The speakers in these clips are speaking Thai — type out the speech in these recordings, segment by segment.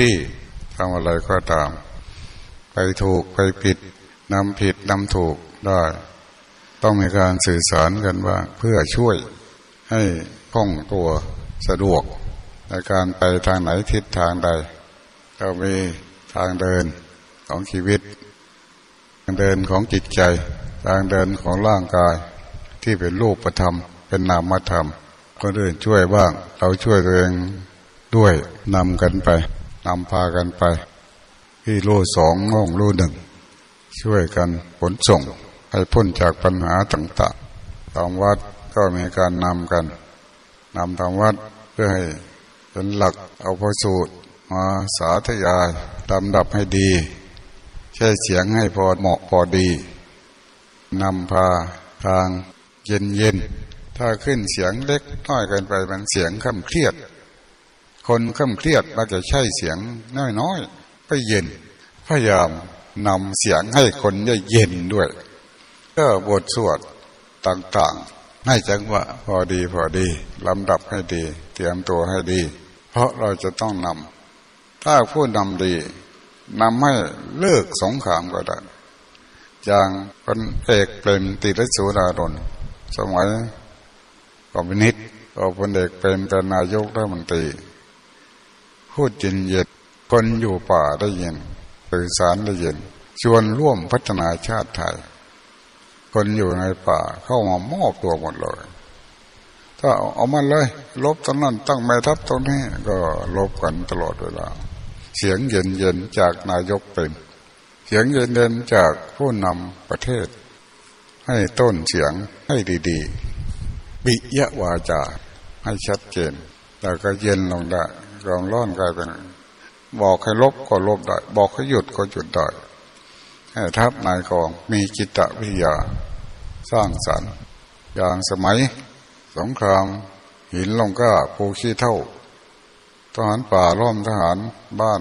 ที่ทำอะไรก็ตาม ไปถูกไปผิดนำผิดนำถูกได้ ต้องมีการสื่อสารกันว่าเพื่อช่วยให้คล่องตัวสะดวก ในการไปทางไหนทิศทางใดเรามีทางเดินของชีวิต ทางเดินของจิตใจ ทางเดินของร่างกายที่เป็นรูปธรรม เป็นนามธรรมคนอื่นช่วยบ้าง เราช่วยตัวเองด้วยนำกันไป นำพากันไปที่รูสองง่องรูหนึ่ง ช่วยกันผลส่ง ให้พ้นจากปัญหาต่างๆทางวัดก็มีการนำกันนำทางวัดเพื่อให้เป็นหลักเอาพระสูตรมาสาธยายลำดับให้ดีแค่เสียงให้พอเหมาะพอดีนำพาทางเย็นเย็นถ้าขึ้นเสียงเล็กน้อยเกินไปมันเสียงค่ำเครียด คนค่ำเครียดมักจะใช้เสียงน้อยๆไปเย็น พยายามนำเสียงให้คนได้เย็นด้วย ก็บทสวดต่างๆ ให้จังหวะพอดีพอดีลำดับให้ดี เตรียมตัวให้ดี เพราะเราจะต้องนำถ้าผู้นำดีนำให้เลิกสงครามก็ได้อย่างคนเอกเปรมติรสุรารนสมัยคอมมิวนิต์ก็พลเอกเป็นเป็นนายกรัฐมนตรี พูดจินเย็นคนอยู่ป่าได้เยินสื่อสารได้เยินชวนร่วมพัฒนาชาติไทย คนอยู่ในป่าเข้ามามอบตัวหมดเลย ถ้าเอามาเลย ลบตรงนั้นตั้งแม่ทัพตรงนี้ ก็ลบกันตลอดเวลา เสียงเย็นเย็นจากนายกเป็น เสียงเย็นเย็นจากผู้นำประเทศ ให้ต้นเสียงให้ดีๆบิยะวาจาให้ชัดเจนแล้วก็เย็นลงได้ รองร้อนกลายเป็นบอกให้ลบก็ลบได้ บอกให้หยุดก็หยุดได้ให้ทัพนายกองมีจิตวิทยา สร้างสรรค์ อย่างสมัย สงคราม หินร่องกล้าภูขี้เถ้า ทหารป่าล้อมทหารบ้าน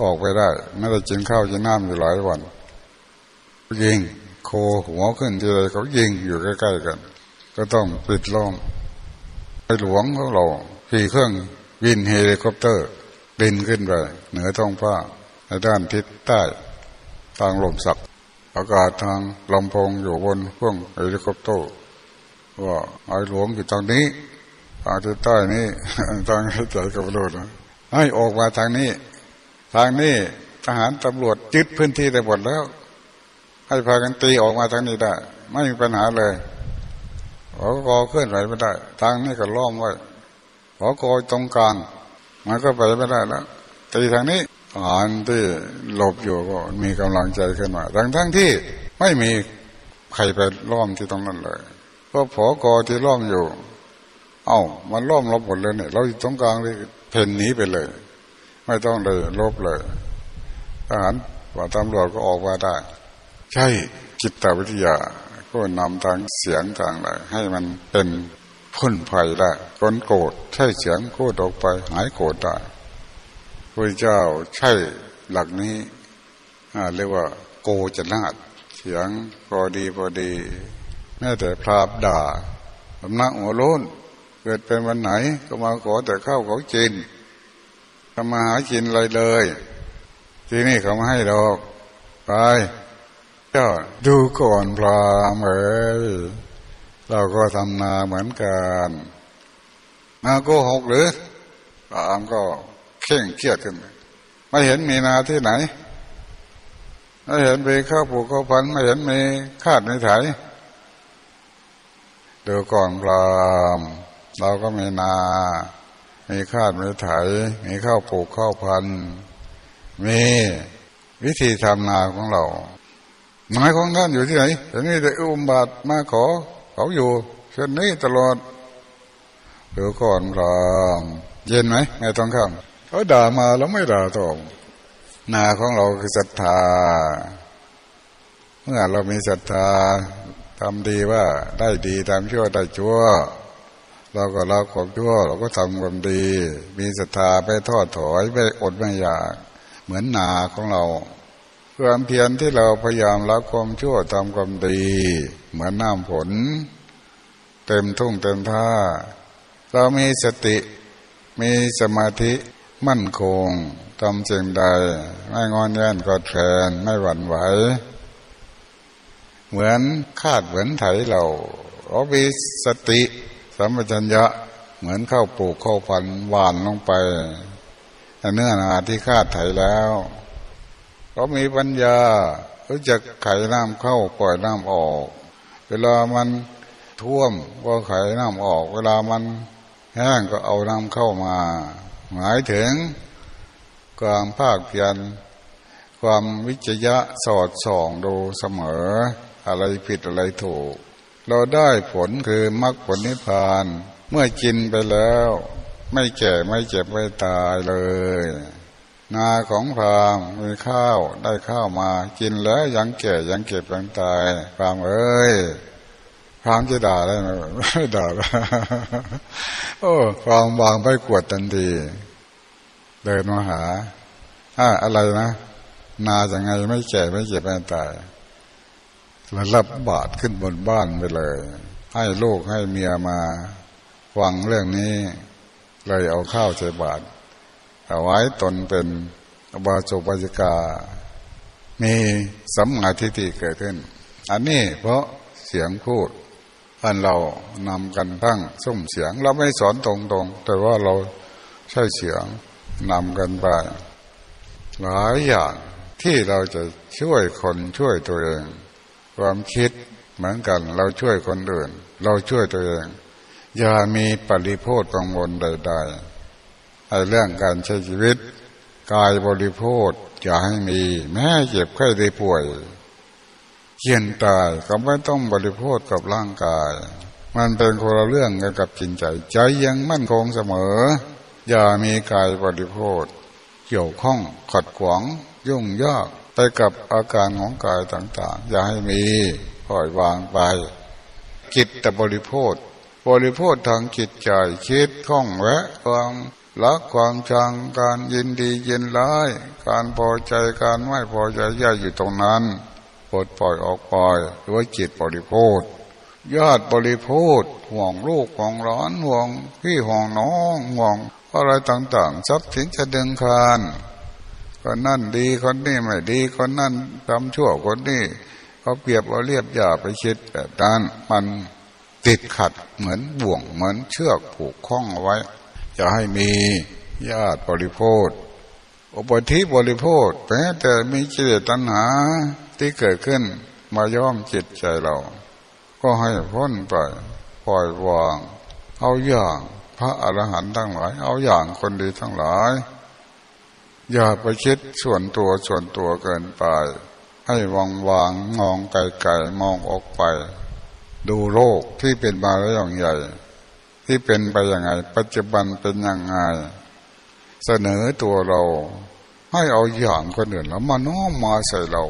ออกไปได้ ไม่ได้กินข้าวกินน้ำอยู่หลายวันยิงโผล่หัวขึ้นทีไรเขายิงอยู่ใกล้ๆกัน ก็ต้องปิดล้อมในหลวงของเราขี่เครื่อง บินเฮลิคอปเตอร์บินขึ้นไปเหนือท้องฟ้าในด้านทิศใต้ทางลมสักอากาศทางลำโพงอยู่บนเครื่องเฮลิคอปเตอร์ว่าไอ้หลวงอยู่ตรงนี้ทางทิศใต้นี้ทางทิศใจกับโลดนะให้ออกมาทางนี้ ทางนี้ทหารตำรวจยึดพื้นที่ได้หมดแล้ว ให้พากันตีออกมาทางนี้ได้ ไม่มีปัญหาเลยเขอกอเคลื่อนไหวไม่ได้ ทางนี้ก็ล้อมไว้ ขอกอตรงกลางมันก็ไปไม่ได้แล้วตีทางนี้อ่านที่หลบอยู่ก็มีกำลังใจขึ้นมาทั้งทั้งที่ไม่มีใครไปล้อมที่ตรงนั้นเลยเพราะผอกอที่ล้อมอยู่ เอา้ามันล้อมเราหมดเลยเนี่ย เราอยู่ตรงกลางเลยเพ่นหนีไปเลย ไม่ต้องเลยลบเลยทหารว่าตำรวจก็ออกมาได้ ใช่จิตวิทยา ก็นำทางเสียงทางไหนให้มันเป็น พ้นภัยได้คนโกรธใช่เสียงโกรธออกไป หายโกรธได้พระเจ้าใช่หลักนี้เรียกว่า โกจนาดเสียงพอดีพอดีแม้แต่พราบด่าสำนักหัวโล้นเกิดเป็นวันไหน ก็มาขอแต่ข้าวเขากินทำมาหากินอะไรเลย ที่นี้เขามาให้ดอก ไปเจ้าดูก่อนพรามเอ้ย เราก็ทำนาเหมือนกันนาโกหกหรือพรามก็เข่งเครียดขึ้น ไม่เห็นมีนาที่ไหน ไม่เห็นมีข้าวปลูกข้าวพันไม่เห็นมีคาดในไถเดี๋ยวก่อนพรามเราก็มีนา มีคาดมีไถ มีข้าวปลูกข้าวพันมีวิธีทำนาของเราหมายของท่านอยู่ที่ไหนแต่นี่แต่อุมบาทมาขอ เขาอยู่เช่นนี้ตลอดเดี๋ยวก่อนพรามเย็นไหมไงต้องคำเขาด่ามาแล้วไม่ด่าตอบนาของเราคือศรัทธา เมื่อเรามีศรัทธาทำดีว่าได้ดีทำชั่วได้ชั่ว เราก็ละความชั่ว เราก็ทำความดี มีศรัทธาไปทอดถอยไปอดไม่อยาก เหมือนนาของเรา ความเพียรที่เราพยายามละความชั่วทำความดี เหมือนน้ำฝนเต็มทุ่งเต็มท่า เรามีสติมีสมาธิมั่นคงทำสิ่งใด ไม่งอนแย่นก็แทนไม่หวั่นไหว เหมือนคาดเหมือนไถเราเรามีสติสัมปชัญญะเหมือนเข้าปลูกเข้าพันหวานลงไปเนื้อนาที่คาดไถแล้ว เรามีปัญญารู้จักไขน้ำเข้าปล่อยน้ำออก เวลามันท่วมก็ไขน้ำออก เวลามันแห้งก็เอาน้ำเข้ามา หมายถึงความภาคเพียรความวิจยะสอดส่องดูเสมอ อะไรผิดอะไรถูก เราได้ผลคือมรรคผลนิพพาน เมื่อกินไปแล้ว ไม่แก่ไม่เจ็บไม่ตายเลย นาของพรามมีข้าวได้ข้าวมา กินแล้วยังแก่ยังเก็บยังตายพรามเอ้ยพรามจะด่าได้ไหมไม่ด่าโอ้พรามวางไปกวดทันทีเดินมาหาอ่าอะไรนะนาจะไงไม่แก่ไม่เจ็บไม่ตายแล้วรับบาตรขึ้นบนบ้านไปเลย ให้ลูกให้เมียมาฟังเรื่องนี้ เลยเอาข้าวใส่บาตร เอาไว้ตนเป็นอบาสุปจิกา มีสัมมาทิฏฐิเกิดขึ้น อันนี้เพราะเสียงพูดอันเรานำกันตั้งสุ่มเสียง เราไม่สอนตรงๆ แต่ว่าเราใช้เสียงนำกันไปหลายอย่างที่เราจะช่วยคนช่วยตัวเอง ความคิดเหมือนกัน เราช่วยคนอื่น เราช่วยตัวเอง อย่ามีปริโภทกังวลใด ๆ ไอ้เรื่องการใช้ชีวิต กายบริโภคอย่าให้มี แม้เจ็บไข้ได้ป่วยเขียนตายก็ไม่ต้องบริโภคกับร่างกาย มันเป็นคนละเรื่องกันกับจิตใจ ใจยังมั่นคงเสมอ อย่ามีกายบริโภคเกี่ยวข้องขัดขวางยุ่งยากไปกับอาการของกายต่างๆ อย่าให้มีปล่อยวางไปจิตแต่บริโภคบริโภคทางจิตใจคิดข้องแวะความ รักความชังการยินดียินร้าย การพอใจการไม่พอใจย่าอยู่ตรงนั้นปลดปล่อยออกไปด้วยจิตบริโภคญาติบริโภคห่วงลูกห่วงร้อนห่วงพี่ห่วงน้องห่วงอะไรต่างๆทรัพย์สินจะดึงคานคนนั่นดีคนนี้ไม่ดีคนนั่นทำชั่วคนนี้เขาเปรียบเอาเรียบอย่าไปคิดแบบนั้นมันติดขัดเหมือนบ่วงเหมือนเชือกผูกคล้องเอาไว้ จะให้มีญาติบริโภคอุปธิบริโภคแม้แต่มีจิตตัณหาที่เกิดขึ้นมาย่อมจิตใจเรา ก็ให้พ้นไปปล่อยวาง เอาอย่างพระอรหันต์ทั้งหลาย เอาอย่างคนดีทั้งหลาย อย่าไปคิดส่วนตัวส่วนตัวเกินไป ให้วางวางมองไกลๆมองออกไป ดูโลกที่เป็นมาแล้วอย่างใหญ่ ที่เป็นไปย่างไง ปัจจุบันเป็นย่างไง เสนอตัวเรา ให้เอาอย่างคนอื่นแล้วมาน้อมมาใส่เรา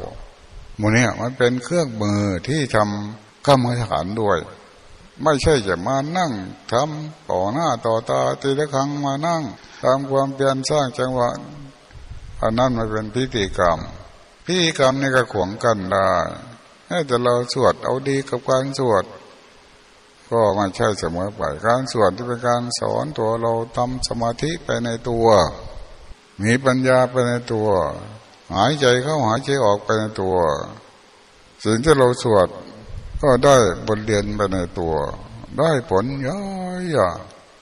โมเนี่ยมันเป็นเครื่องมือที่ทำกรรมฐานด้วย ไม่ใช่จะมานั่งทำต่อหน้าต่อตาตีละครั้งมานั่ง ตามความเปลี่ยนสร้างจังหวะอันนั้นมันเป็นพิธีกรรมพิธีกรรมนี่ก็ขวงกันได้แต่เราสวดเอาดีกับการสวด ก็ไม่ใช่เสมอไปการสวดที่เป็นการสอนตัวเราทำสมาธิไปในตัว มีปัญญาไปในตัว หายใจเข้าหายใจออกไปในตัว สิ่งที่เราสวดก็ได้บทเรียนไปในตัว ได้ผลยอะอย่า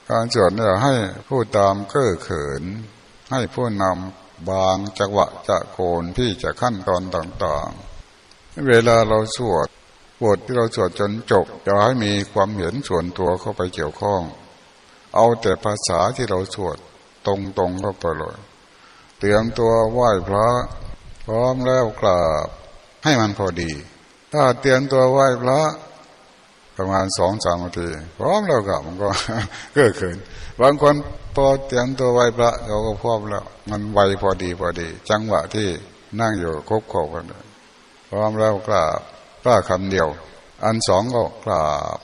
การสวดเนี่ยให้ผู้ตามเก้อเขิน ให้ผู้นำบางจังหวะจะโกนที่จะขั้นตอนต่างๆ เวลาเราสวด บทที่เราสวดจนจบจะให้มีความเห็นส่วนตัวเข้าไปเกี่ยวข้อง เอาแต่ภาษาที่เราสวดตรงๆเข้าไปเลยเตรียมตัวไหว้พระพร้อมแล้วกราบให้มันพอดี ถ้าเตรียมตัวไหว้พระประมาณสองสามนาทีพร้อมแล้วกลับมันก็เกิดขึ้นบางคนพอเตรียมตัวไหว้พระเขาก็พร้อมแล้ว มันไวพอดีพอดี จังหวะที่นั่งอยู่คบคบกันพร้อมแล้วกราบ กล้าคำเดียว อันสองก็กราบ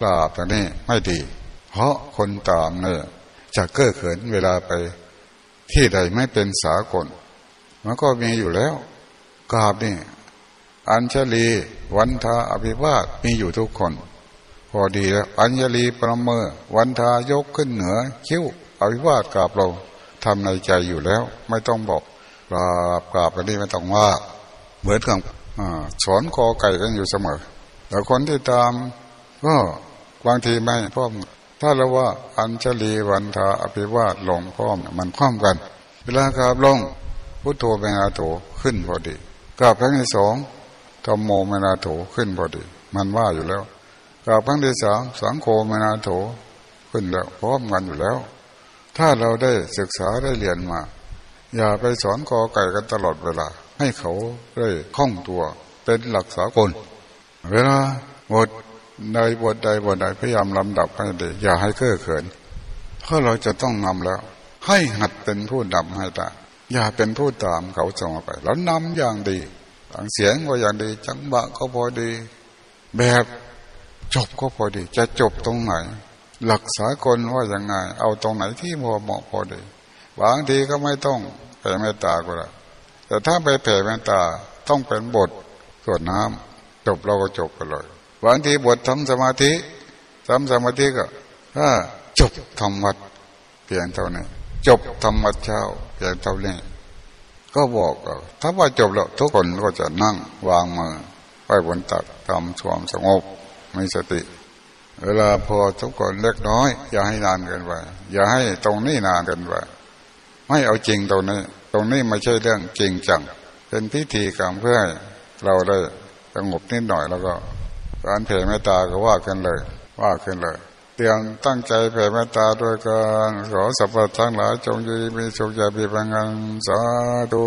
กราบแต่นี้ไม่ดี เพราะคนตามเนี่ยจะเก้อเขินเวลาไป ที่ใดไม่เป็นสากลมันก็มีอยู่แล้ว กราบนี่อัญชลีวันทาอภิวาสมีอยู่ทุกคน พอดีแล้วอัญชลีประเมอวันทายกขึ้นเหนือ คิ้วอภิวาสกราบเราททำในใจอยู่แล้ว ไม่ต้องบอกกราบกราบอันนี้ไม่ต้องว่า เหมือนกับ สอนกอไก่กันอยู่เสมอ แต่คนที่ตามก็บางทีไม่พร้อม ถ้าเราว่าอัญชลีวันทาอภิวาสลงพร้อม มันพร้อมกัน เวลากราบลงพุทโธเมนาโถขึ้นพอดีกราบครั้งที่สองธรรมโมเมนาโถขึ้นพอดี มันว่าอยู่แล้วกราบครั้งที่สามสังโฆเมนาโถขึ้นแล้วพร้อมกันอยู่แล้ว ถ้าเราได้ศึกษาได้เรียนมา อย่าไปสอนกอไก่กันตลอดเวลา ให้เขาได้คล่องตัวเป็นหลักสากล เวลาบทใดบทใดบทใดพยายามลำดับให้ดีอย่าให้เก้อเขิน เพราะเราจะต้องนำแล้ว ให้หัดเป็นผู้นำให้ได้อย่าเป็นผู้ตามเขาส่งไป แล้วนำอย่างดีตังเสียงก็อย่างดี จังหวะก็พอดี แบบจบก็พอดี จะจบตรงไหน หลักสากลว่าอย่างไง เอาตรงไหนที่พอเหมาะพอดี บางทีก็ไม่ต้องแผ่เมตตาก็ได้ แต่ถ้าไปแผ่เมตตาต้องเป็นบทสวดน้ำจบเราก็จบไปเลยบางทีบททำสมาธิทำสมาธิก็ถ้าจบทำวัดเพียงเท่านี้จบธรรมเช้าเพียงเท่านี้ก็บอกถ้าว่าจบแล้วทุกคนก็จะนั่งวางมือไปบนตักทำควมสงบมีสติ เวลาพอทุกคนเล็กน้อย อย่าให้นานเกินไปอย่าให้ตรงนี้นานเกินไปไม่เอาจริงตรงนี้ รงนี้ไม่ใช่เรื่องจริงจัง เป็นพิธีกรรมเพื่อให้เราได้สงบนิดหน่อยแล้วก็การแผ่เมตตาก็ว่ากันเลย ว่าขึ้นเลยเตียมตั้งใจแผ่เมตตาด้วยการขอสัพพะทั้งหลายจงยีมีสุขอย่ามีปังงันสาธุ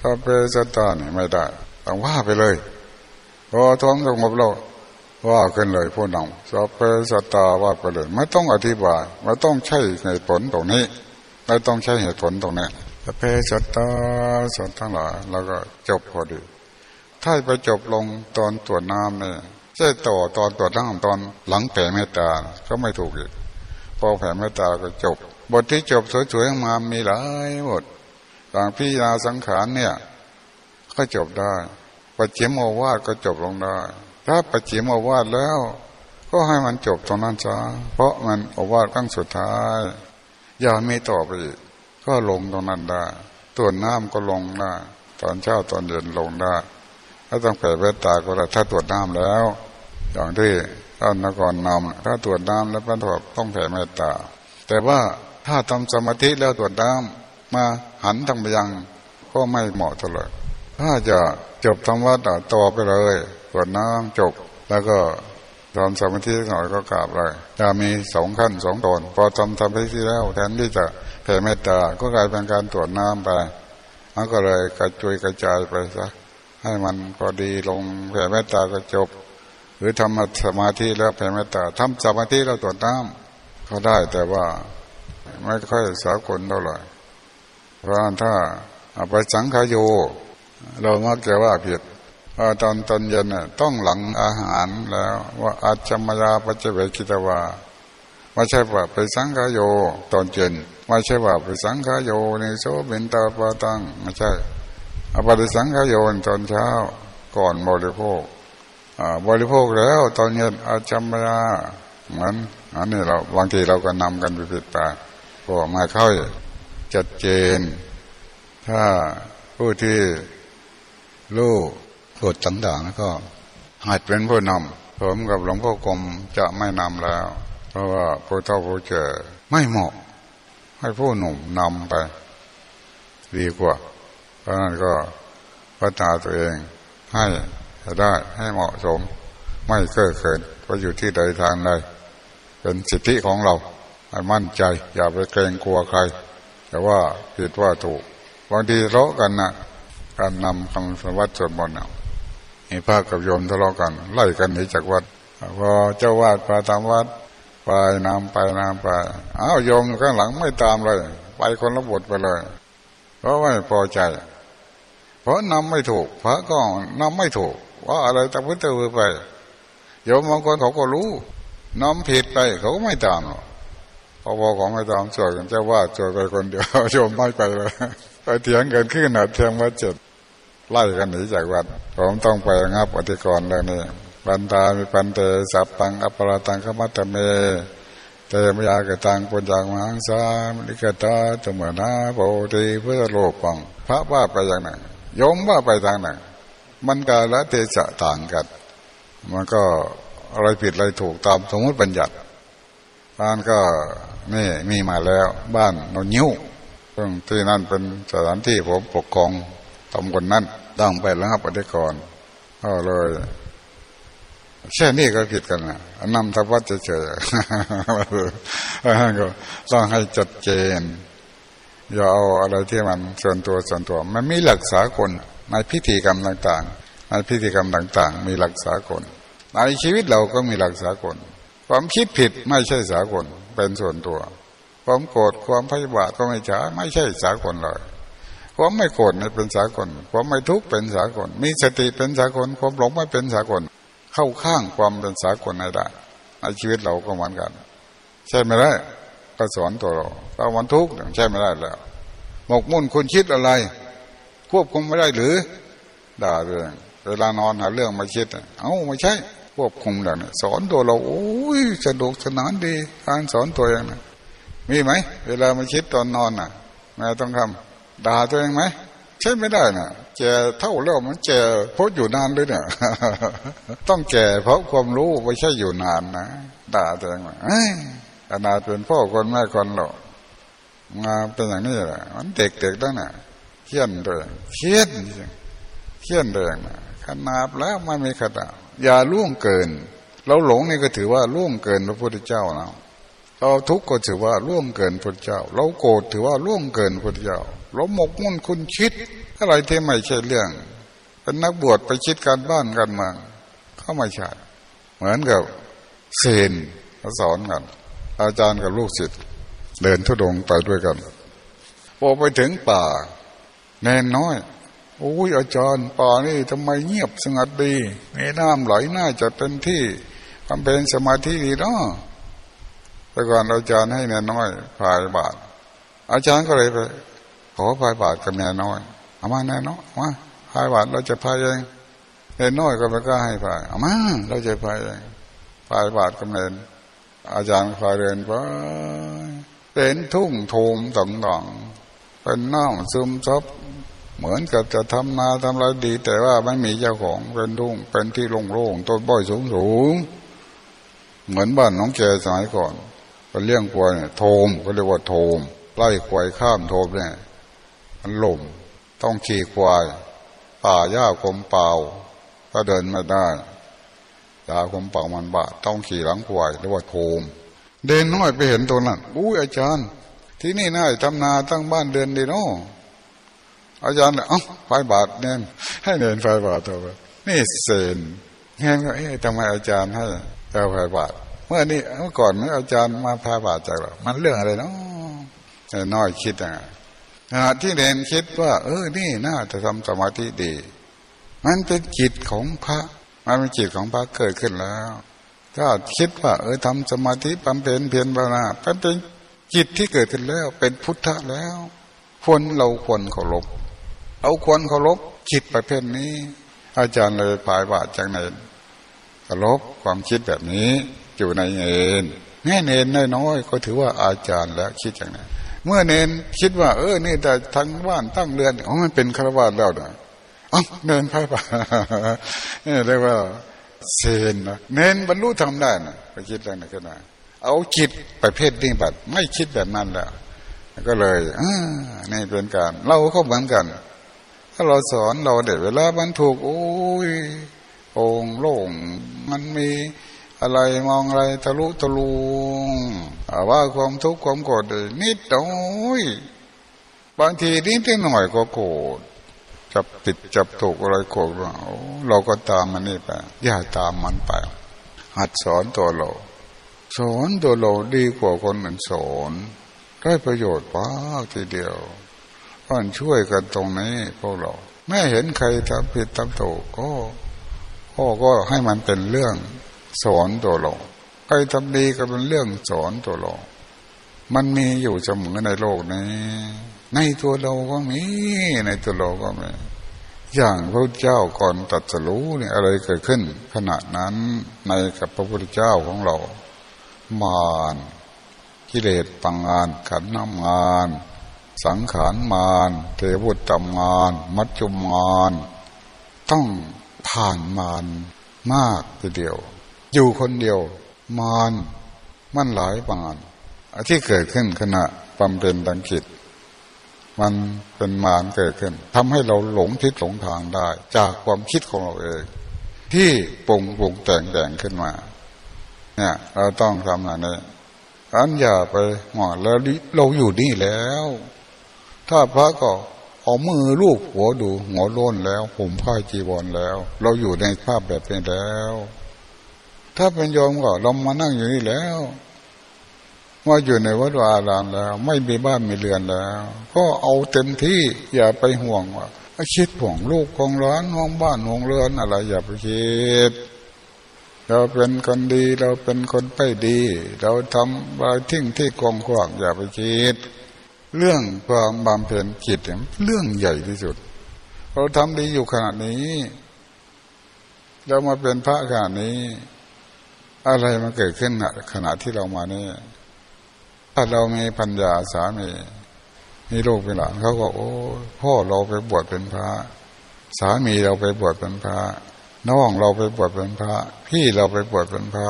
พระเปสตานี่ไม่ได้ต้องว่าไปเลยพอท้องสงบเราว่าขึ้นเลยผู้นำสัพเพสตาว่าไปเลย ไม่ต้องอธิบาย ไม่ต้องใช้เหตุผลตรงนี้ไม่ต้องใช้เหตุผลตรงนี้ สัพเพสตาสัตทั้งหลายแล้วก็จบพอดี ถ้าไปจบลงตอนตรวจน้ำเนี่ยจะต่อตอนตรวจน้ำตอนหลังแผ่เมตตาก็ไม่ถูกอีกพอแผ่เมตตาก็จบ บทที่จบสวยๆมามีหลายบทต่างพิจารณาสังขารเนี่ยก็จบได้ปัจฉิมโอวาทก็จบลงได้ ถ้าปัจฉิมโอวาทแล้ว ก็ให้มันจบตรงนั้นจ้าเพราะมันโอวาทขั้งสุดท้าย อย่ามีต่อไปอีก ก็ลงตรงนั้นได้ตัวน้ำก็ลงได้ตอนเช้าตอนเย็นลงได้ถ้าต้องแผ่เวตาก็ได้ถ้าตรวจน้ำแล้ว อย่างที่ท่านนกรนำถ้าตรวจน้ำแล้วพระถอดต้องแผ่เมตตา แต่ว่าถ้าทำสมาธิแล้วตรวจน้ำมาหันทางไปยังก็ไม่เหมาะเท่าไหร่ถ้าจะจบธรรมะต่อไปเลยตรวจน้ำจบแล้วก็ทำสมาธิหน่อยก็กราบเลยจะมีสองขั้นสองตอนพอทำสมาธิแล้วแทนที่จะ ผ่เมตตาก็กลายเป็นการตรวจน้ำไปมันก็เลยกระจุยกระจายไปซะให้มันพอดีลงแผ่เมตตาก็จบ หรือทำสมาธิแล้วแผ่เมตตาทำสมาธิแล้วตรวจน้ำก็ได้แต่ว่าไม่ค่อยสากลเท่าไหร่เพราะถ้าไปสังขโย เรามักจะว่าผิดว่าตอนตอนเย็นน่ยต้องหลังอาหารแล้วว่าอาจมยาปัจเจเวกิตวาไม่ใช่ว่าไปสังขโยตอนเย็น ไม่ใช่ว่าไปสังขโยในโซเบนตาปาตังไม่ใช่อปฏิสังขโยนตอนเช้าก่อนบริโภคบริโภคแล้วตอนเย็นอาจำมาเหมือนอันนี้เราบางทีเราก็นำกันไปผิดไปพอมาเข้าจัดเจน ถ้าผู้ที่รู้กดต่างๆก็หัดเป็นผู้นำผมกับหลวงพ่อกรมจะไม่นำแล้ว เพราะว่าผู้เฒ่าผู้เจอไม่เหมาะ ให้ผู้หนุ่มนำไป ดีกว่า เพราะนั้นก็พัฒนาตัวเองให้ได้ให้เหมาะสม ไม่เก้อเขินก็อยู่ที่ใดทางใดเป็นสิทธิของเราให้มั่นใจ อย่าไปเกรงกลัวใคร แต่ว่าผิดว่าถูกบางทีทะเลาะกันนะการนำคำสวัสดิ์สวดมนต์มีพระกับโยมทะเลาะกัน ไล่กันหนีจากวัดพอเจ้าวาดพาตามวัด ไปนำไปนำไปอ้าวโยมข้างหลังไม่ตามเลย ไปคนละบทไปเลย เพราะไม่พอใจ เพราะนำไม่ถูก พระก็นำไม่ถูก ว่าอะไรตะพื้นตะพือไปโยมบางคนเขาก็รู้นำผิดไปเขาก็ไม่ตามหรอกพอพอของไม่ตามช่วยกันเจ้าว่าช่วยไปคนเดียวโยมไม่ไปเลยไปเถียงกันขึ้นหนาเทียงวัดเจ็ดไล่กันหนีจากวัดผมต้องไปงับอธิกรณ์แล้วนี่ บันตามีปันเตสับตังอปราตังขมัตเมแต่มยากตังปัญญางมังสามลิกตาตมนาโปติเพื่อโลปัง พระว่าไปอย่างไหนยมว่าไปทางไหนมันกาละเทจะต่างกัน มันก็อะไรผิดอะไรถูกตามสมมติบัญญัติบ้านก็นี่มีมาแล้ว บ้านนนยิ้วซึ่งที่นั่นเป็นสถานที่ผมปกครองตำบลนั้นต้องไปแล้วครับปฏิกรก็เลย แค่นี้ก็ผิดกันนะนำทวัดเฉยๆก็ต้องให้จัดเจน อย่าเอาอะไรที่มันส่วนตัวส่วนตัว มันมีหลักสากลในพิธีกรรมต่างๆ ในพิธีกรรมต่าง ๆ มีหลักสากล ในชีวิตเราก็มีหลักสากล ความคิดผิดไม่ใช่สากล เป็นส่วนตัว ความโกรธความพยาบาทก็ไม่ใช่ไม่ใช่สากลเลยความไม่โกรธเป็นสากล ความไม่ทุกข์เป็นสากล มีสติเป็นสากล ความหลงไม่เป็นสากล เข้าข้างความเป็นสากลในได้ในชีวิตเราก็เหมือนกัน ใช่ไม่ได้ก็สอนตัวเราเรามันทุกข์ใช่ไม่ได้แล้ว หมกมุ่นคุณคิดอะไร ควบคุมไม่ได้หรือ ด่าเรื่องเวลานอนหาเรื่องมาคิด เอ้าไม่ใช่ควบคุมแล้วสอนตัวเรา โอ้ยสนุกสนานดีการสอนตัวเองนะมีไหม เวลามาคิดตอนนอนน่ะแม่ต้องทำด่าตัวเองไหม ใช่ไม่ได้นะ่ะแก่เท่าแล้วมันแก่เพราะอยู่นานเลยเนี่ยต้องแก่เพราะความรู้ไม่ใช่อยู่นานนะด่าตัวเองว่าขนาดเป็นพ่อคนแม่คนหรอกมาเป็นอย่างนี้แหละมันเด็กๆแล้วน่ะเขียนเลยเขียนเขียนเลยนะขนาดแล้วไม่มีขนาดอย่าล่วงเกิน เราหลงนี่ก็ถือว่าล่วงเกินพระพุทธเจ้านะเราทุกข์ก็ถือว่าล่วงเกินพระเจ้า เราโกรธถือว่าล่วงเกินพระเจ้า เราหมกมุ่นคุณคิด อะไรที่ไม่ใช่เรื่อง เป็นนักบวชไปคิดการบ้านกันมาเข้าม่ใช่เหมือนกับเซนเขาสอนกัน อาจารย์กับลูกศิษย์เดินทุดงไปด้วยกันพอไปถึงป่า แน่นน้อยโอ้ยอาจารย์ป่านี่ทำไมเงียบสงัดดีมีน้ำไหลน่าจะเป็นที่ทำเป็นสมาธิดีเนาะแต่ก่อนอาจารย์ให้แน่น้อยพายบาทอาจารย์ก็เลยไป ขอพายบาทกับแน่น้อย เอามาแน่น้อยมาพายบาทเราจะพายเองแน่น้อยก็ไม่กล้าให้พายเอามาเราจะพายเองพายบาทกับแน่อาจารย์พายเดินไปเป็นทุ่งโทมต่างๆเป็นน้ำซึมซับเหมือนกับจะทำนาทำไรดี แต่ว่าไม่มีเจ้าของเป็นทุ่งเป็นที่โล่งๆต้นบ่อยสูงๆเหมือนบ้านน้องแกสมัยก่อนก็เลี้ยงควายโทมก็เรียกว่าโทมไล่ควายข้ามโทมเนี่ย มันหล่มต้องขี่ควาย ป่าหญ้าคมเปล่าก็เดินไม่ได้ยาคมเปล่ามันบาต้องขี่หลังควายเรียกว่าโทมเดินน้อยไปเห็นตัวนั้นอุ้ยอาจารย์ ที่นี่น่าทำนาตั้งบ้านเดินดีเนาะอาจารย์เอ้าไฟบาทเน้นให้เน้นไฟบาทตัวนี่เซนเงี้ยก็เอ๊ะทำไมอาจารย์ให้เอาไฟบาทเมื่อนี้เมื่อก่อนเมื่ออาจารย์มาพาบาทจากเรา มันเรื่องอะไรเนาะน้อยคิดอะ ขณะที่เนนคิดว่า เออ นี่น่าจะทำสมาธิดี มันเป็นจิตของพระ มันเป็นจิตของพระเกิดขึ้นแล้วถ้าคิดว่า เออทำสมาธิบำเพ็ญเพียรภาวนาเป็นจิตที่เกิดขึ้นแล้ว เป็นพุทธะแล้วควรเราควรเคารพเอาควรเคารพจิตประเภทนี้ อาจารย์เลยพายบาทจากไหนเคารพความคิดแบบนี้อยู่ในเอนแม่เนนน้อยๆก็ถือว่าอาจารย์แล้วคิดอย่างนั้น เมื่อเนนคิดว่า เออนี่แต่ทั้งบ้านตั้งเรือนอ๋อมันเป็นคารวะแล้วนะอ๋อเนินพายบานี่เรียกว่าเซนนะเน้นบรรลุทำได้นะไปคิดอะไรนะก็ได้เอาจิตประเภทนี้แบบไม่คิดแบบนั้นแล้วก็เลยอ่านี่เป็นการเราก็เหมือนกัน ถ้าเราสอนเราเด็กเวลามันถูกโอ้ยโป่งโล่งมันมี อะไรมองอะไรทะลุทะลุว่าความทุกข์ความโกรธนิดน้อยบางทีนิดหน่อยก็โกรธจับติดจับถูกอะไรโกรธเราก็ตามมันนี่ไปอย่าตามมันไป หัดสอนตัวเราสอนตัวเราดีกว่าคนอื่นสอนได้ประโยชน์มากทีเดียวมันช่วยกันตรงนี้พวกเราแม่เห็นใครทำผิดทำถูกก็พ่อก็ให้มันเป็นเรื่อง สอนตัวเราใครทำดีก็เป็นเรื่องสอนตัวเรา มันมีอยู่เสมอในโลกนี้ ในตัวเราก็มีในตัวเราก็มีอย่างพระเจ้าก่อนตัดสรู้เนี่ยอะไรเกิดขึ้น ขณะนั้นในกับพระพุทธเจ้าของเรา มารกิเลสปังงาน ขันน้ำงาน สังขารมานเทวุตตมาน มัจจุมาน ต้องผ่านมานมากทีเดียว อยู่คนเดียวมานมันหลายปานที่เกิดขึ้นขณะบำเพ็ญดังกิจมันเป็นมารเกิดขึ้นทำให้เราหลงทิศหลงทางได้ จากความคิดของเราเองที่ปรุงปรุงแต่งแต่งขึ้นมา เนี่ยเราต้องทำอย่างนี้อันอย่าไปหมอแล้วเราอยู่นี่แล้ว ถ้าพระก็เอามือลูกหัวดูหัวโล้นแล้วผมผ้าจีวรแล้ว เราอยู่ในภาพแบบนี้แล้ว ถ้าเป็นโยมก็เรามานั่งอยู่นี่แล้วว่าอยู่ในวัดวาอารามแล้ว ไม่มีบ้านมีเรือนแล้ว ก็เอาเต็มที่อย่าไปห่วงว่าคิดห่วงลูกของร้านห้องบ้านห้องเรือนอะไรอย่าไปคิดเราเป็นคนดีเราเป็นคนไปดี เราทำอะไรทิ้งที่กองขวางอย่าไปคิด เรื่องความบำเพ็ญจิตเรื่องใหญ่ที่สุด เราทำดีอยู่ขนาดนี้ เรามาเป็นพระขนาดนี้ อะไรมาเกิดขึ้นขณะที่เรามานี่ถ้าเรามีปัญญาสามีมีลูกเป็นหลานเขาก็ โอ้ พ่อเราไปบวชเป็นพระ สามีเราไปบวชเป็นพระน้องเราไปบวชเป็นพระ พี่เราไปบวชเป็นพระ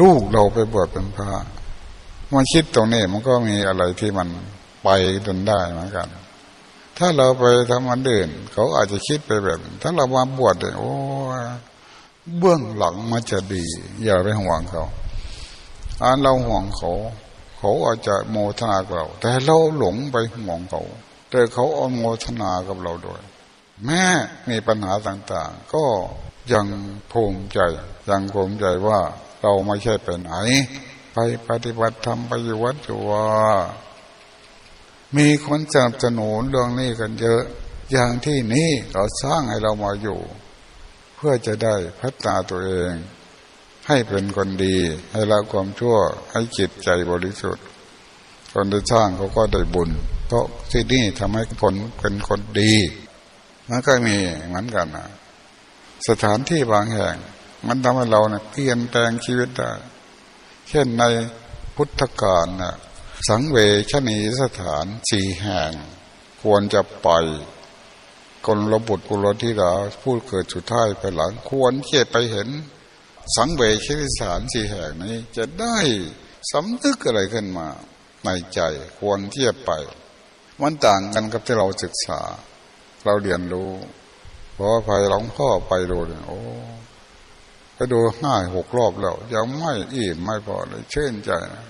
ลูกเราไปบวชเป็นพระมันคิดตรงนี้มันก็มีอะไรที่มันไปจนได้เหมือนกัน ถ้าเราไปทำมันเดินเขาอาจจะคิดไปแบบ ถ้าเรามาบวชเนี่ยโอ้ เบื้องหลังมันจะดี อย่าไปห่วงเขาอันเราห่วงเขา เขาอาจจะโมทนากับเรา แต่เราหลงไปห่วงเขา แต่เขาเอาโมทนากับเราด้วย แม่มีปัญหาต่างๆ ก็ยังภูมิใจ ยังภูมิใจว่าเราไม่ใช่เป็นไหนไปปฏิบัติธรรมไปอยู่วัดอยู่ว่า มีคนสนับสนุนเรื่องนี้กันเยอะ อย่างที่นี้เราสร้างให้เรามาอยู่ เพื่อจะได้พัฒนาตัวเอง ให้เป็นคนดี ให้ละความชั่วให้จิตใจบริสุทธิ์ คนที่สร้างเขาก็ได้บุญ เพราะที่นี่ทำให้คนเป็นคนดีมันก็มีเหมือนกันนะสถานที่บางแห่ง มันทำให้เราเนะ่ยเปลี่ยนแปลงชีวิตได้ เช่นในพุทธกาลนะสังเวชนีสถานสี่แห่ง ควรจะไป คนระบุตรกุลธิดาพูดเกิดสุดท้ายไปหลังควรเที่ไปเห็น สังเวชนิสานสี่แห่งนี้ จะได้สำนึกอะไรขึ้นมาในใจควรเที่จะไป มันต่างกันกับที่เราศึกษา เราเรียนรู้เพราะไปหลวงพ่อไปดูเนี่ยโอ้ไปดูห้าหกรอบแล้ว ยังไม่อิ่มไม่พอเลยเชื่นใจนะ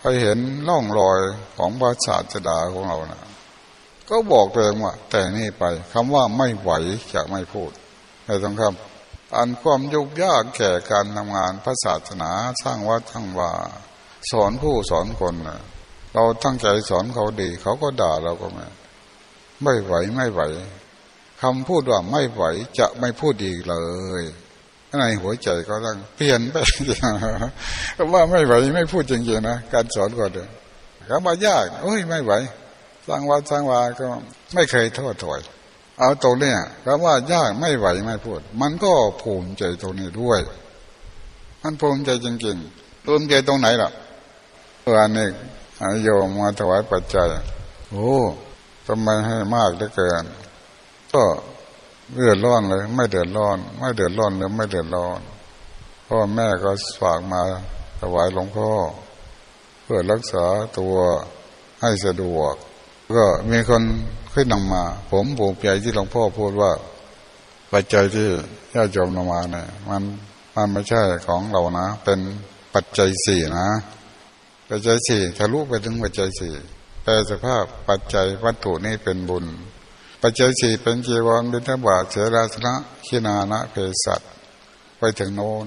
ไปเห็นล่องรอยของพระศาสดาของเรานะ ก็บอกตัวเองว่า แต่นี่ไปคำว่าไม่ไหวจะไม่พูดไม่ต้องคำอันความยุกยากแก่การทำงานพระศาสนาสร้างวัดทั้งว่า สอนผู้สอนคนเราตั้งใจสอนเขาดี เขาก็ด่าเราก็ไม่ไม่ไหวไม่ไหวคำพูดว่าไม่ไหวจะไม่พูดอีกเลยในหัวใจก็ต้องเปลี่ยนไปว่าไม่ไหวไม่พูดจริงๆนะการสอนก็เดินคำว่ายากโอ้ยไม่ไหว สร้างวัดสร้างวาก็ไม่เคยโทษถอย เอาตรงนี้คำว่ายากไม่ไหวไม่พูด มันก็ภูมิใจตรงนี้ด้วย มันภูมิใจจริงๆภูมิใจตรงไหนล่ะเมื่อนี้โยมมาถวายปัจจัย โอ้ทำไมให้มากเหลือเกิน ก็เดือดร้อนเลย ไม่เดือดร้อน ไม่เดือดร้อนหรือไม่เดือดร้อนพ่อแม่ก็ฝากมาถวายหลวงพ่อ เพื่อรักษาตัวให้สะดวก ก็มีคนขึ้นนำมา ผมผูกใจที่หลวงพ่อพูดว่าปัจจัยที่ญาติโยมนำมาเนี่ยมันมันไม่ใช่ของเรานะ เป็นปัจจัยสี่นะ ปัจจัยสี่ทะลุไปถึงปัจจัยสี่แต่สภาพปัจจัยวัตถุนี่เป็นบุญ ปัจจัยสี่เป็นจีวรบิณฑบาตเสราสนะขีนานะเพศัตไปถึงโน้น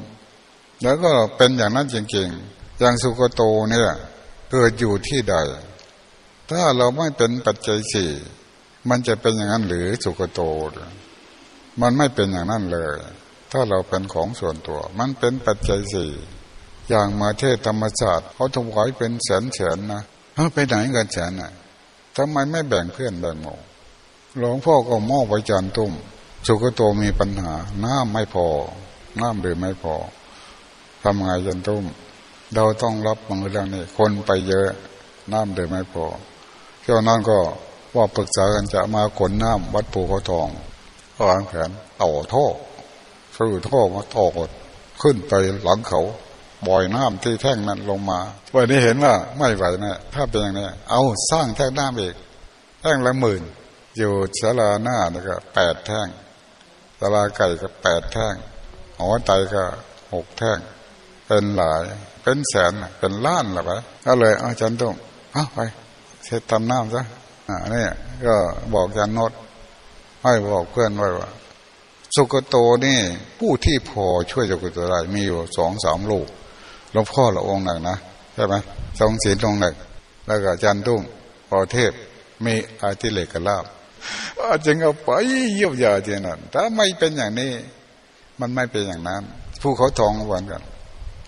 แล้วก็เป็นอย่างนั้นจริงๆอย่างสุกโตเนี่ยเกิดอยู่ที่ใด ถ้าเราไม่เป็นปัจจัยสี่มันจะเป็นอย่างนั้นหรือสุกโต มันไม่เป็นอย่างนั้นเลย ถ้าเราเป็นของส่วนตัว มันเป็นปัจจัยสี่อย่างมาเทศธรรมศาสตร์เขาถวายเป็นแสนแสนนะเไปไหนกันแสนน่ะทำไมไม่แบ่งเพื่อนแบ่งหมู่หลวงพ่อก็มอบไว้จานตุ้ม สุกโตมีปัญหา น้ำไม่พอ น้ำดื่มไม่พอทำไงจันตุ้ม เราต้องรับมือเรื่องนี้คนไปเยอะ น้ำเดินไม่พอ เที่ยวนั้นก็ว่าปรึกษากันจะมาขนน้ำวัดปูเขาทองวางแผนต่อท่อซื้อท่อมาต่อดขึ้นไปหลังเขาบ่อยน้ำที่แท่งนั้นลงมาวันนี้เห็นว่าไม่ไหวนะถ้าเป็นอย่างนี้เอาสร้างแท่งน้ำอีกแท่งละหมื่นอยู่ศาลาหน้านี่ก็แปดแท่งศาลาไก่ก็แปดแท่งหอไตก็หกแท่ง เป็นหลาย เป็นแสนเป็นล้านละไปล่าก็เลยอาจารย์ต้องเอาไป เสร็จทำน้ำซะอ่านี่ก็บอกอาจารย์นดให้บอกเพื่อนไว้ว่า สุกโตนี่ ผู้ที่พอช่วยสุกโตได้มีอยู่สองสามลูกหลวงพ่อละองค์หนึ่งนะใช่ไหมทรงศีลองค์หนึ่งแล้วก็อาจารย์ตุ้งพอเทพมีอาทิเลกลาบจึงเอาไปเยี่ยมยาเจนันถ้าไม่เป็นอย่างนี้ มันไม่เป็นอย่างนั้น ผู้เขาทองหมือนกัน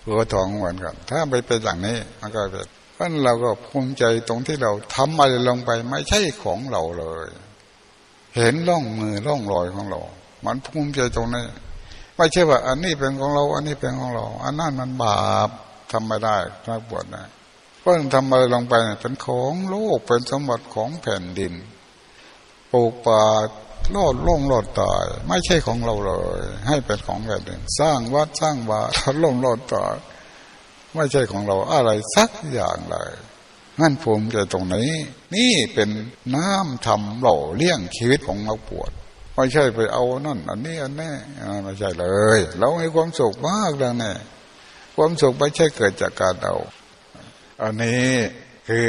ผู้เขาทองหมือนกัน ถ้าไม่เป็นอย่างนี้มันก็เป็น เพราะเราก็ภูมิใจตรงที่เราทำอะไรลงไปไม่ใช่ของเราเลย เห็นร่องมือร่องรอยของเรา มันภูมิใจตรงนี้ไม่ใช่ว่า อันนี้เป็นของเรา อันนี้เป็นของเรา อันนั้นมันบาปทำไม่ได้นักบวชนะเพราะทำอะไรลงไปเป็นของโลกเป็นสมบัติของแผ่นดินปลูกป่าลอดล่งลอดตาย ไม่ใช่ของเราเลย ให้เป็นของแผ่นดินสร้างวัดสร้างบาทล่งลอดตาย ไม่ใช่ของเราอะไรสักอย่างเลยนั่นภูมิใจตรงนี้นี่เป็นน้ำทำหล่อเลี้ยงชีวิตของเราปวด ไม่ใช่ไปเอานั่น อันนี้อันนี้ไม่ใช่เลย เราให้ความสุขมากแล้วเนี่ยความสุขไม่ใช่เกิดจากการเอา อันนี้คือ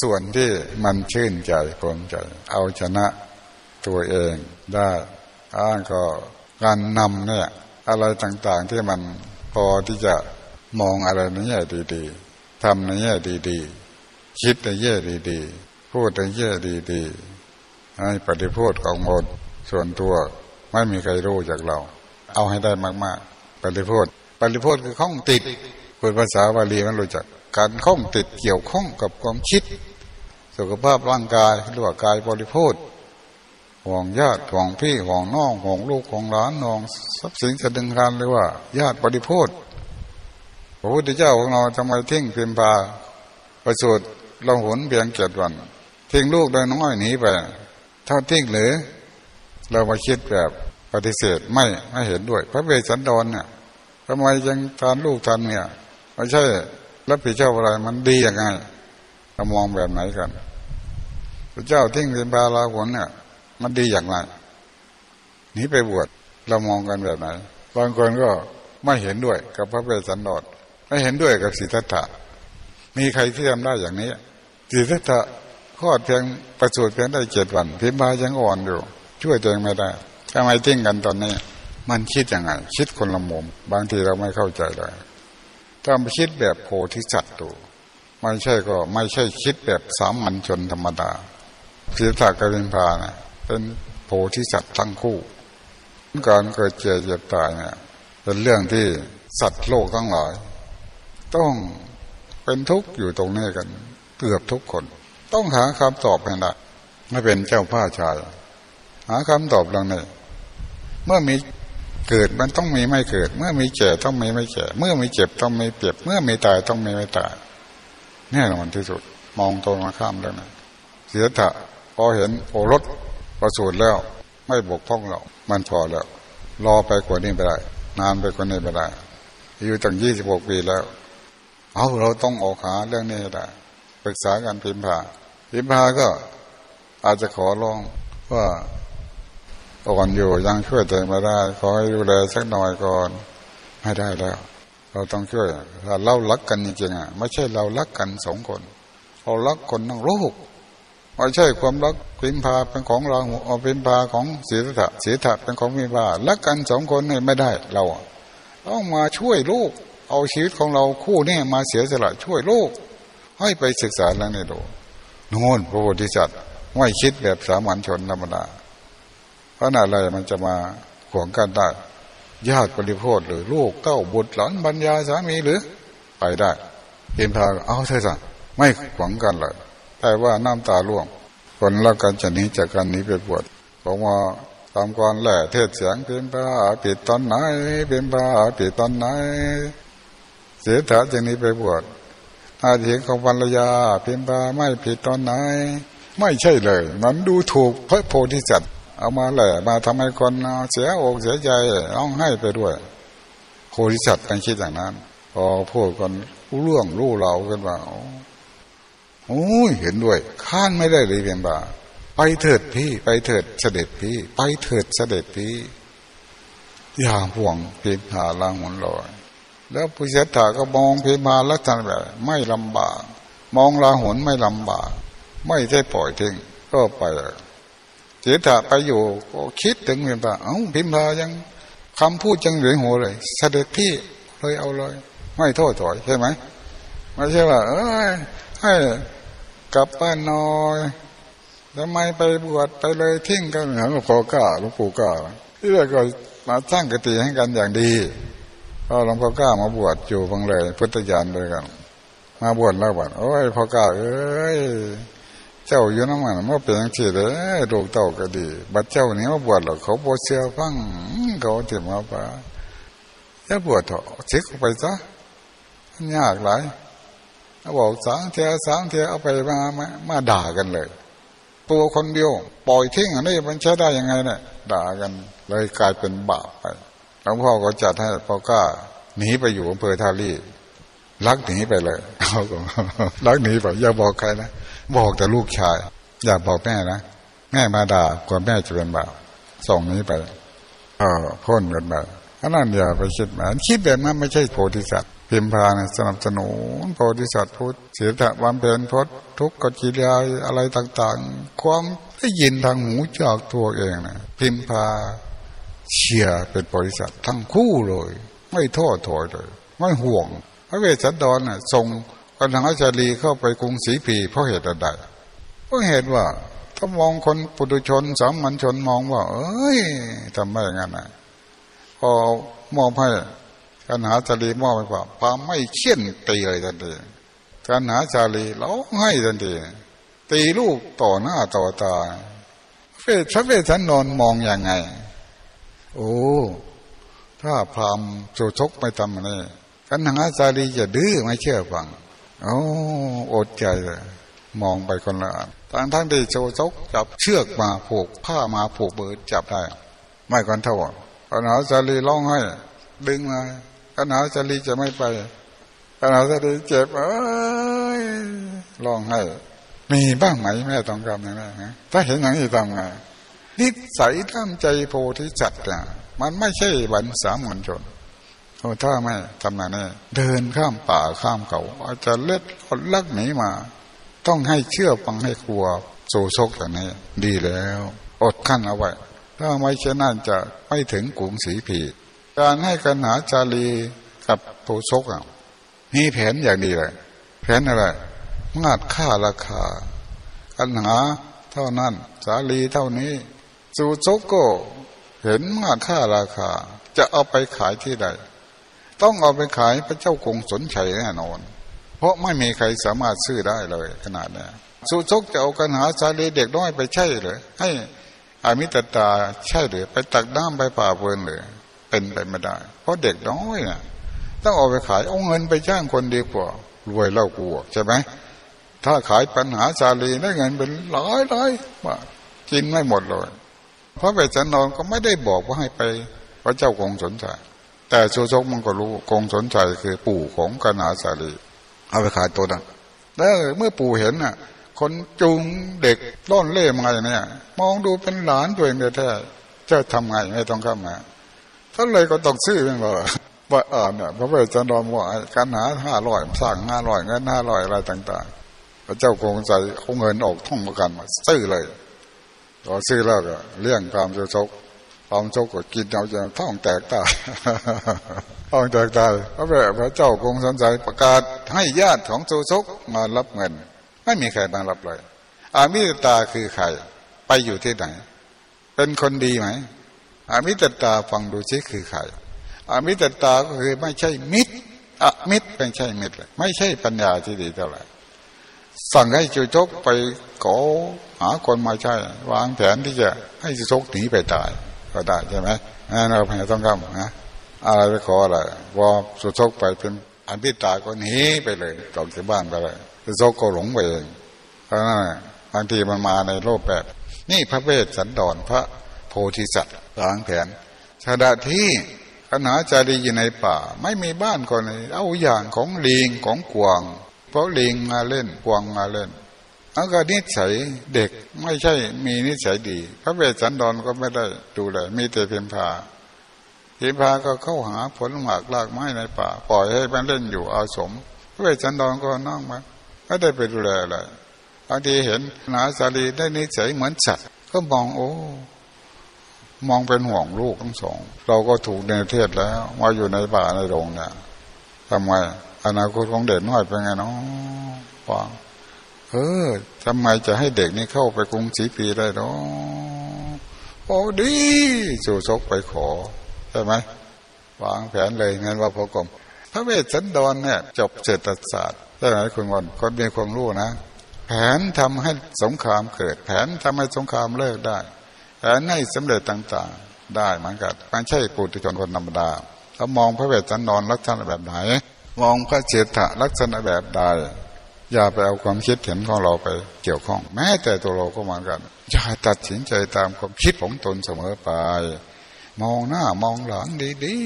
ส่วนที่มันชื่นใจภูมิใจ เอาชนะตัวเองได้อ้างก็การนำเนี่ย อะไรต่างๆที่มันพอที่จะ มองอะไรในแง่ดีๆทำในแง่ดีๆ คิดในแง่ดีๆ พูดในแง่ดีๆ ให้ปฏิพูดของหมดส่วนตัวไม่มีใครรู้จากเรา เอาให้ได้มากๆ ปฏิพูดปฏิพูดคือข้องติดพูดภาษาบาลีมันรู้จัก การข้องติดเกี่ยวข้องกับความคิด สุขภาพร่างกายหรือว่ากายบริโภคห่วงญาติห่วงพี่ห่วงน้องห่วงลูกห่วงหลานห่วงทรัพย์สินจะดึงการหรือว่า ญาติบริโภค พระพุทธเจ้าของเราทำไมทิ้งพียมพาประสูติเราหุนเพียงเจ็ดวัน ทิ้งลูกได้น้อยหนีไปเท่าทิ้งหรือ เรามาคิดแบบปฏิเสธไม่ไม่เห็นด้วย พระเวสสันดรเนี่ยทำไมยังทานลูกทานเนี่ยไม่ใช่รับผิดชอบอะไรมันดียังไงเรามองแบบไหนกันพระเจ้าทิ้งเป็นบาลาผลเนี่ยมันดีอย่างไรหนีไปบวชเรามองกันแบบไหนบางคนก็ไม่เห็นด้วยกับพระเวสสันดร ไม่เห็นด้วยกับสิทธัตถะ มีใครที่ทำได้อย่างนี้สิทธัตถะคลอดเพียงประสูติเพียงได้เจ็ดวัน พิมพายังอ่อนอยู่ ช่วยตัวเองไม่ได้ทำไมทิ้งกันตอนนี้ มันคิดยังไง คิดคนละมุมบางทีเราไม่เข้าใจเลยถ้ามาคิดแบบโพธิสัตว์ดูไม่ใช่ก็ไม่ใช่คิดแบบสามัญชนธรรมดาสิทธากับพิมพาเนี่ยเป็นโพธิสัตว์ทั้งคู่ การเกิดเจ็บเจ็บตายเนี่ยเป็นเรื่องที่สัตว์โลกทั้งหลาย ต้องเป็นทุกข์อยู่ตรงนี้กัน เกือบทุกคน ต้องหาคำตอบให้ได้ไม่เป็นเจ้าผ้าชาย หาคำตอบเรื่องนี้เมื่อมีเกิดมันต้องมีไม่เกิด เมื่อมีเจ็บต้องมีไม่เจ็บเมื่อมีเจ็บต้องมีเปียบเมื่อมีตายต้องมีไม่ตายแน่นอนที่สุด มองตรงมาข้ามแล้วนะเสียถะพอเห็นโอรสประสูติแล้ว ไม่บกพร่องเรามันพอแล้ว รอไปกว่านี้ไปได้ นานไปกว่านี้ไปได้ อยู่ตั้งยี่สิบหกปีแล้ว เอาเราต้องออกหาเรื่องนี้ได้ปรึกษากันพิมพาพิมพาก็อาจจะขอร้องว่าอ่อนอยู่ยังช่วยตัวไม่ได้ ขอให้ดูแลสักหน่อยก่อนไม่ได้แล้ว เราต้องช่วยถ้าเรารักกันจริงๆอะไม่ใช่เรารักกันสองคนเรารักคนทั้งโลกไม่ใช่ความรักพิมพาเป็นของเราเอาพิมพาของศีรษะศีรษะเป็นของพิมพารักกันสองคนนี่ไม่ได้เราต้องมาช่วยลูก เอาชีวิตของเราคู่นี่มาเสียสละช่วยลูกให้ไปศึกษาแล้วนี่ดูโน่นพระโพธิสัตว์ไม่คิดแบบสามัญชนธรรมดาพราะอะไรมันจะมาขวงกันได้ญาติปริโภคหรือลูกเก้าบุตรหลานบรรยาสามีหรือ ไปได้เห็นพาเอาเถอะสัไม่ขวงกันเลยแต่ว่าน้ำตาล่วงคนละกันจะนี้จากกันนี้ไปบวชบอกว่าตามก่อนแหล่เทศเสียงเป็นพระปิดตอนไหนเป็นพระปิดตอนไหน เสียถาจากนี้ไปบวชอาเถียงของภรรยาเพียงตาไม่ผิดตอนไหน ไม่ใช่เลยมันดูถูกพระโพธิสัตว์เอามาแหละมาทำให้คนเสียอกเสียใจร้องไห้ไปด้วย โพธิสัตว์เป็นคิดอย่างนั้น พอพูดกันรู้เรื่องรู้เรากันว่าโอ้ยเห็นด้วย ข้านไม่ได้เลยเพียงบาไปเถิดพี่ไปเถิดเสด็จพี่ ไปเถิดเสด็จพี่อย่าห่วงเพียงหาลางหุนลอย แล้วผู้เสถาก็มองเพียมาลักษณะแบบไม่ลำบาก มองลาหุนไม่ลำบาก ไม่ได้ปล่อยทิ้งก็ไปเสถาไปอยู่ก็คิดถึงเพียงว่าเอ้าพิมพายังคำพูดจังเหลือหัวเลยเสด็จพี่เลยเอาเลย ไม่โทษถอยใช่ไหมไม่ใช่ว่า เอ้ยให้กลับบ้านนอยทำไมไปบวชไปเลยทิ้งกันหลวงพ่อก้าหลวงปู่ก้าที่แรกก็มาสร้างกติให้กันอย่างดี พอหลวงพ่อกล้ามาบวชอยู่บังเลย พุทธญาณเลยกัน มาบวชแล้วบวชโอ้ยพ่อกล้าเอ้ยเจ้าอยู่น้ำมันมื่เป็นย่างที่เลยลูกเต่าก็ดี บัดเจ้านี้มาบวชหรอกเขาบวชเสียฟังเขาเถียมาปะจะบวชเถอะเช็คไปซะยากหลายบอกสางเทียสางเทียเอาไปมามามาด่ากันเลยตัวคนเดียว ปล่อยทิ้งอันนี้มันใช้ได้ยังไงเนี่ยด่ากันเลยกลายเป็นบาปไป หลวงพ่อก็จัดให้พ่อก้าหนีไปอยู่อำเภอทารีลักหนีไปเลยเขาก็ลักหนีไปอย่าบอกใครนะบอกแต่ลูกชาย อย่าบอกแม่นะแม่มาด่ากลัวแม่จะเป็นบาปส่งนี้ไปเออพ้นกันไปอันนั้นอย่าไปคิดมาคิดแบบนั้นไม่ใช่โพธิสัตว์พิมพานี่ยสนับสนุนโพธิสัตว์พุทธเสียถะวันเป็นพจน์ทุกขกิริยาอะไรต่าง ๆ ความได้ยินทางหูจากตัวเองนะพิมพา เชียร์เป็นบริษัททั้งคู่เลย ไม่ท้อถอยเลย ไม่ห่วง พระเวสสันดรน่ะส่งกันทางอาจารีเข้าไปกรุงศรีพีเพราะเหตุใดเพราะเหตุว่าถ้ามองคนปุถุชนสามัญชนมองว่า เอ้ยทำไมงั้นนะพอมอบให้กันหาจารีมอบไปว่าพาไม่เชี่ยนตีเลยทันทีกันหาจารีร้องให้ทันทีตีลูกต่อหน้าต่อตาเวทพระเวสสันดรมองอย่างไง โอ้ ถ้าพรามโจชกไม่ทำอะไรกันหาจารีจะดื้อไม่เชื่อฟังโอ้อดใจเลยมองไปคนละทางทั้งที่โจชกจับเชือกมาผูกผ้ามาผูกเบิดจับได้ ไม่กันเท่ากันหาจารีร้องให้ ดึงมากันหาจารีจะไม่ไปกันหาจารีเจ็บเอ้ยร้องให้มีบ้างไหมแม่ต้องการอย่างนั้นถ้าเห็นอย่างนี้ทำไง นิสัยท่ามใจโพธิจัตว์เนี่ยมันไม่ใช่วันสามัญชนโอ้ถ้าไม่ทำงานนี้เดินข้ามป่าข้ามเขาอาจจะเล็ดคนลักหนีมา ต้องให้เชื่อฟังให้ครัวโซโซกอย่างนี้ดีแล้ว อดขั้นเอาไว้ถ้าไม่เช่นนั้นจะไม่ถึงกรุงศรีผีการให้กันหาจารีกับโซโซกอะมีแผนอย่างดีเลยแผนอะไรงาดค่าราคากันหาเท่านั้น สาลีเท่านี้ สูโซโกเห็นมาค่าราคา จะเอาไปขายที่ใด ต้องเอาไปขายพระเจ้ากงสนชัยแน่นอน เพราะไม่มีใครสามารถซื้อได้เลยขนาดนี้สุโซกจะเอากันหาสาลีเด็กน้อยไปใช่เลยให้อามิตตาใช่หรือไปตักน้ำไปป่าเวินเลยเป็นไปไม่ได้ เพราะเด็กน้อยน่ะต้องเอาไปขายเอาเงินไปจ้างคนดีกว่ารวยเล่ากลัวใช่ไหมถ้าขายกัณหาชาลีได้เงินเป็นร้อยร้อยบาทกินไม่หมดเลย พระเวสสันดรก็ไม่ได้บอกว่าให้ไปพระเจ้ากรุงสญชัยแต่ชูชกมันก็รู้กรุงสญชัยคือปู่ของกัณหาชาลีเอาไปขายตัวนั้นแล้วเมื่อปู่เห็นน่ะ คนจูงเด็กต้อนเล่มาอย่างนี้มองดูเป็นหลานตัวเองแท้จะทำไงไม่ต้องเข้ามาท่านเลยก็ต้องซื้อเป็นว่าว่าอ่านเนี่ยพระเวสสันดรบอกการหาห้าร้อยสร้างห้าร้อยเงินห้าร้อยอะไรต่าง ๆ พระเจ้ากงใจเอาเงินออกท่องประกันมาซื้อเลย พอซื้อแล้วก็เลี้ยงตามโจชกตามโจกก็กินเอาจนท้องแตกตายท้องแตกตายพระแม่พระเจ้ากงสันใจประกาศให้ญาติของโจชกมารับเงิน ไม่มีใครมารับเลย อามิตตาคือใครไปอยู่ที่ไหน เป็นคนดีไหม อามิตตาฟังดูชิคือใครอามิตตาก็คือไม่ใช่มิตรอมิตรเป็นใช่มิตรเลยไม่ใช่ปัญญาที่ดีเท่าไหร่ สั่งให้จุชกไปขอหาคนมาใช่วางแผนที่จะให้จุชกหนีไปตาย ก็ได้ใช่ไหมนั่นเราพยายามต้องกำนะอะไรไปขออะไรว่าจุชกไปเป็นอันพิตาก็หนีไปเลยออกจากบ้านไปเลยคือโซก็หลงไปเองเพราะนั่นบางทีมันมาในโลกแบบ นี่พระเวสสันดรพระโพธิสัตว์วางแผนชาดาที่ขณะจารีอยู่ในป่า ไม่มีบ้านคนเลยเอาอย่างของลิงของกวาง เพราะลิงมาเล่นกวางมาเล่นอันก็นิสัยเด็กไม่ใช่มีนิสัยดี พระเวสสันดรก็ไม่ได้ดูแลมีแต่เพียงพาเพียงพาก็เข้าหาผลหมากลากไม้ในป่า ปล่อยให้มันเล่นอยู่อาสม พระเวสสันดรก็นั่งมาไม่ได้ไปดูแลอะไรบางทีเห็นนาสาลีได้นิสัยเหมือนสัตว์ก็มองโอ้ มองเป็นห่วงลูกทั้งสอง เราก็ถูกในเทศแล้วมาอยู่ในป่าในโรงเนี่ยทำไม อนาคตของเด็กน้อยเป็นไงเนาะฟังเออทำไมจะให้เด็กนี่เข้าไปกรุงศรีปีได้เนาะโอ้ดีสู่ซกไปขอใช่ไหมวางแผนเลยงั้นว่าพอกรมพระเวสสันดรเนี่ย จบเศรษฐศาสตร์ใช่ไหมคุณวันคนมีความรู้นะ แผนทำให้สงครามเกิด แผนทำให้สงครามเลิกได้แผนให้สำเร็จต่างๆ ได้เหมือนกันไม่ใช่ปุถุชนคนธรรมดาเรามองพระเวสสันดรลักษณะแบบไหน มองพระเจตลักษณะแบบใดอย่าไปเอาความคิดเห็นของเราไปเกี่ยวข้อง แม้แต่ตัวเราก็เหมือนกันอย่าตัดสินใจตามความคิดของตนเสมอไป มองหน้ามองหลังดี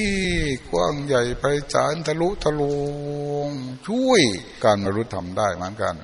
ๆกว้างใหญ่ไปจานทะลุทะลวงช่วยการมรรลุธรรมได้เหมือนกัน